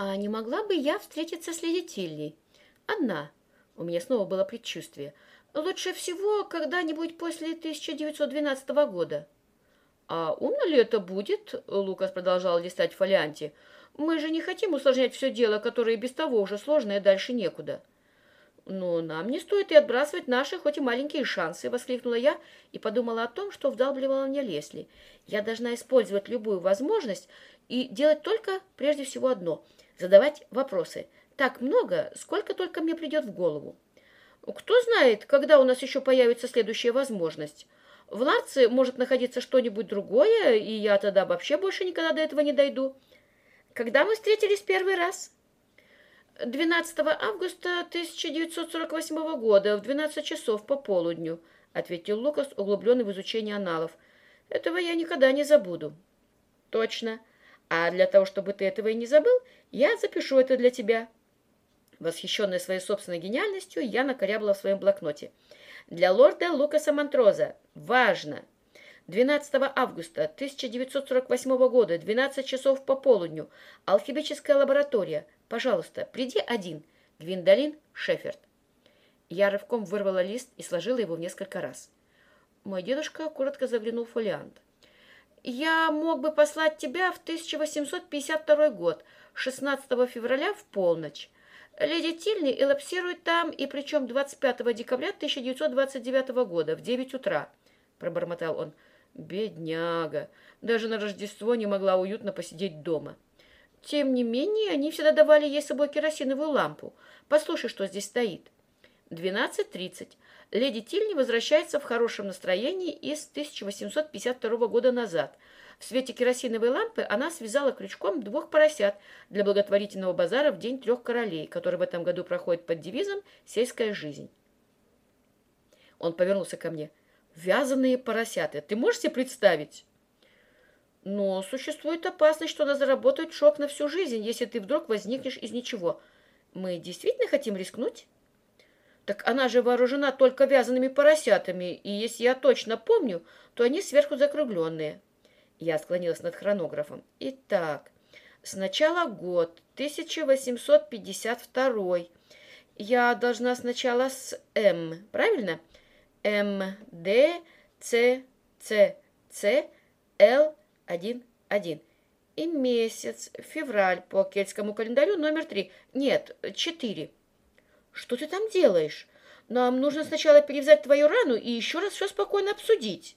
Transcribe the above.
А не могла бы я встретиться с леди Тильей? Одна. У меня снова было предчувствие. Лучше всего когда-нибудь после 1912 года. А умно ли это будет? Лукас продолжал листать в фолианте. Мы же не хотим усложнять все дело, которое и без того уже сложное, дальше некуда. «Но нам не стоит и отбрасывать наши, хоть и маленькие шансы», — воскликнула я и подумала о том, что вдалбливала мне Лесли. «Я должна использовать любую возможность и делать только, прежде всего, одно — задавать вопросы. Так много, сколько только мне придет в голову. Кто знает, когда у нас еще появится следующая возможность. В Ларце может находиться что-нибудь другое, и я тогда вообще больше никогда до этого не дойду. Когда мы встретились первый раз?» 12 августа 1948 года в 12 часов по полудню, ответил Лукас, углубленный в изучение аналов. Этого я никогда не забуду. Точно. А для того, чтобы ты этого и не забыл, я запишу это для тебя. Восхищенная своей собственной гениальностью, я накорябла в своем блокноте. Для лорда Лукаса Монтроза. Важно. 12 августа 1948 года, 12 часов по полудню. Алхимическая лаборатория. Пожалуйста, приди один. Гвиндолин Шеферд. Я рывком вырвала лист и сложила его в несколько раз. Мой дедушка коротко заглянул в фолиант. «Я мог бы послать тебя в 1852 год, 16 февраля в полночь. Леди Тильни элапсирует там, и причем 25 декабря 1929 года в 9 утра», — пробормотал он. «Бедняга! Даже на Рождество не могла уютно посидеть дома». Тем не менее, они всегда давали ей с собой керосиновую лампу. Послушай, что здесь стоит. 12.30. Леди Тильни возвращается в хорошем настроении из 1852 года назад. В свете керосиновой лампы она связала крючком двух поросят для благотворительного базара в День трех королей, который в этом году проходит под девизом «Сельская жизнь». Он повернулся ко мне. «Вязаные поросята. Ты можешь себе представить?» Но существует опасность, что она заработает шок на всю жизнь, если ты вдруг возникнешь из ничего. Мы действительно хотим рискнуть? Так она же вооружена только вязаными поросятами, и если я точно помню, то они сверху закругленные. Я склонилась над хронографом. Итак, сначала год, 1852. Я должна сначала с М, правильно? М, Д, Ц, Ц, Ц, Л, один, один. И месяц, февраль по кельтскому календарю номер три. Нет, четыре. Что ты там делаешь? Нам нужно сначала перевязать твою рану и еще раз все спокойно обсудить.